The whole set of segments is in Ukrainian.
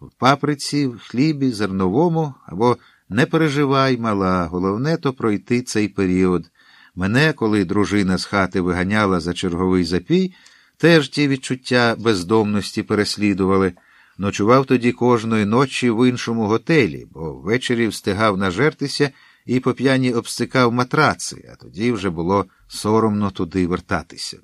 в паприці, в хлібі, зерновому або не переживай, мала, головне то пройти цей період. Мене, коли дружина з хати виганяла за черговий запій, теж ті відчуття бездомності переслідували. Ночував тоді кожної ночі в іншому готелі, бо ввечері встигав нажертися і по п'яні обстикав матраци, а тоді вже було соромно туди вертатися.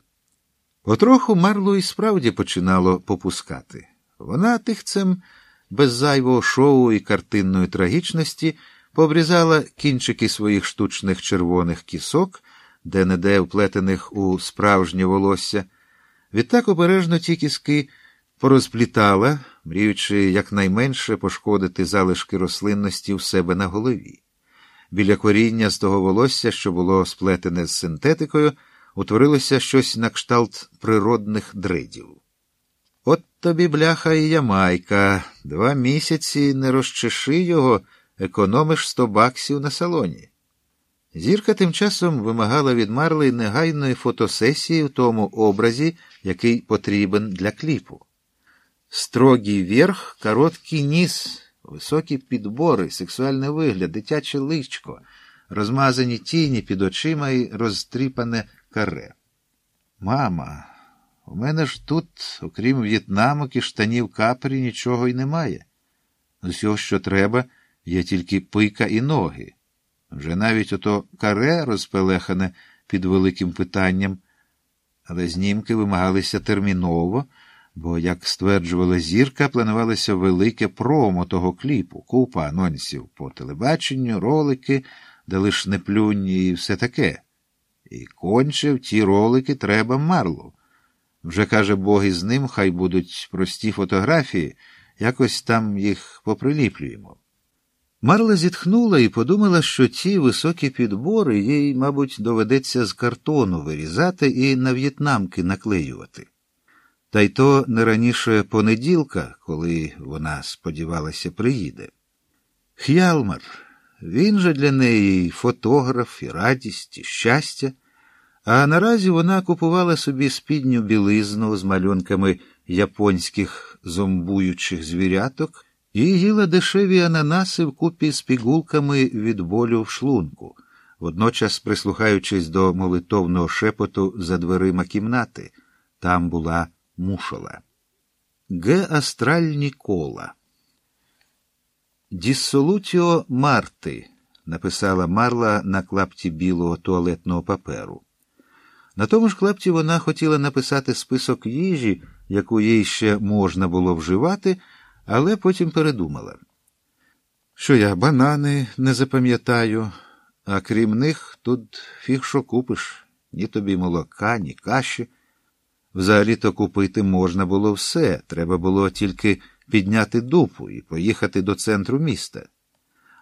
Потроху Марлу і справді починало попускати. Вона тихцем, без зайвого шоу і картинної трагічності, пообрізала кінчики своїх штучних червоних кісок, де неде вплетених у справжнє волосся. Відтак обережно ті кіски порозплітала, мріючи якнайменше пошкодити залишки рослинності в себе на голові. Біля коріння з того волосся, що було сплетене з синтетикою, утворилося щось на кшталт природних дредів. От тобі, бляха, і ямайка. Два місяці не розчеши його, економиш сто баксів на салоні. Зірка тим часом вимагала від Марли негайної фотосесії в тому образі, який потрібен для кліпу. Строгий верх, короткий ніс, високі підбори, сексуальний вигляд, дитяче личко, розмазані тіні під очима і розтріпане каре. Мама, у мене ж тут, окрім в'єтнамок і штанів капрі, нічого й немає. Усього, що треба, є тільки пика і ноги. Вже навіть ото каре розпелехане під великим питанням, але знімки вимагалися терміново, бо, як стверджувала зірка, планувалося велике промо того кліпу, купа анонсів по телебаченню, ролики, де лиш не плюнь і все таке. І конче в ті ролики треба марлу. Вже каже Бог із ним, хай будуть прості фотографії, якось там їх поприліплюємо. Марла зітхнула і подумала, що ті високі підбори їй, мабуть, доведеться з картону вирізати і на в'єтнамки наклеювати. Та й то не раніше понеділка, коли вона сподівалася, приїде. Х'ялмар, він же для неї фотограф, і радість, і щастя. А наразі вона купувала собі спідню білизну з малюнками японських зомбуючих звіряток і їла дешеві ананаси вкупі з пігулками від болю в шлунку, водночас прислухаючись до молитовного шепоту за дверима кімнати. Там була мушола. Ге астральні кола. Діссолутіо Марти, написала Марла на клапті білого туалетного паперу. На тому ж клапті вона хотіла написати список їжі, яку їй ще можна було вживати, але потім передумала. Що я банани не запам'ятаю, а крім них, тут фіг що купиш ні тобі молока, ні каші. Взагалі-то купити можна було все, треба було тільки підняти дупу і поїхати до центру міста.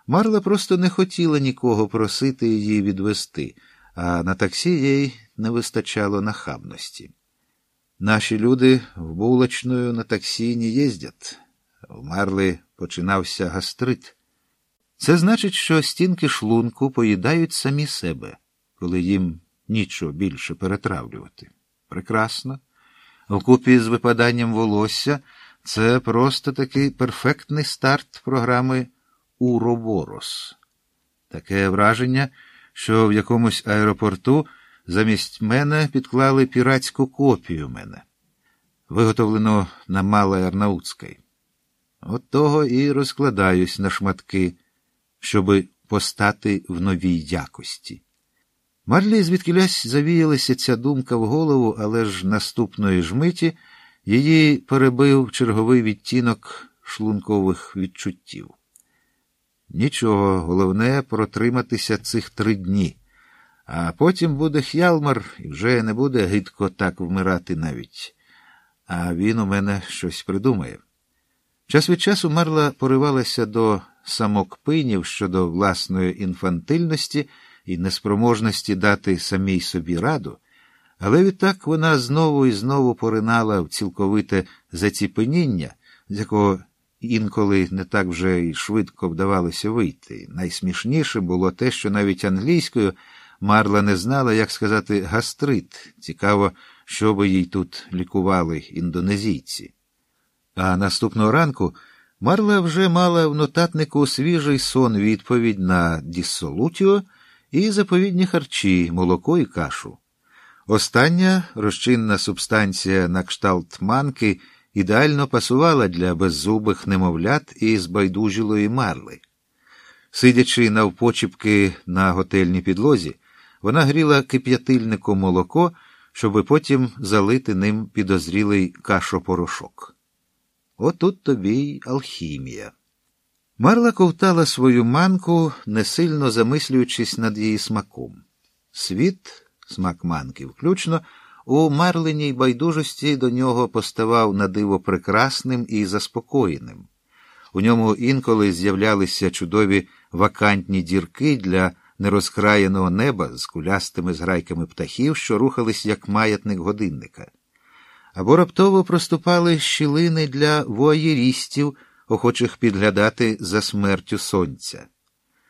Марла просто не хотіла нікого просити її відвести, а на таксі їй не вистачало нахабності. Наші люди в булочную на таксі не їздять. В Марли починався гастрит. Це значить, що стінки шлунку поїдають самі себе, коли їм нічого більше перетравлювати. Прекрасно. Вкупі з випаданням волосся це просто такий перфектний старт програми Уроборос. Таке враження, що в якомусь аеропорту замість мене підклали піратську копію мене, виготовлено на Малой Арнаутській. От того і розкладаюсь на шматки, щоби постати в новій якості. Марлі звідкилясь завіялася ця думка в голову, але ж наступної ж миті її перебив черговий відтінок шлункових відчуттів. Нічого, головне протриматися цих три дні, а потім буде х'ялмар і вже не буде гидко так вмирати навіть. А він у мене щось придумає. Час від часу Марла поривалася до самокпинів щодо власної інфантильності і неспроможності дати самій собі раду, але відтак вона знову і знову поринала в цілковите заціпеніння, з якого інколи не так вже й швидко вдавалося вийти. Найсмішніше було те, що навіть англійською Марла не знала, як сказати гастрит. Цікаво, що би їй тут лікували індонезійці. А наступного ранку Марла вже мала в нотатнику свіжий сон відповідь на діссолутіо і заповідні харчі, молоко і кашу. Остання розчинна субстанція на кшталт манки ідеально пасувала для беззубих немовлят і збайдужілої марли. Сидячи навпочіпки на готельній підлозі, вона гріла кип'ятильником молоко, щоби потім залити ним підозрілий кашопорошок. Отут тобі й алхімія. Марла ковтала свою манку, не сильно замислюючись над її смаком. Світ, смак манки, включно, у марленій байдужості до нього поставав на диво прекрасним і заспокоєним. У ньому інколи з'являлися чудові вакантні дірки для нерозкраєного неба з кулястими зграйками птахів, що рухались як маятник годинника. Або раптово проступали щілини для воєрістів, охочих підглядати за смертю сонця.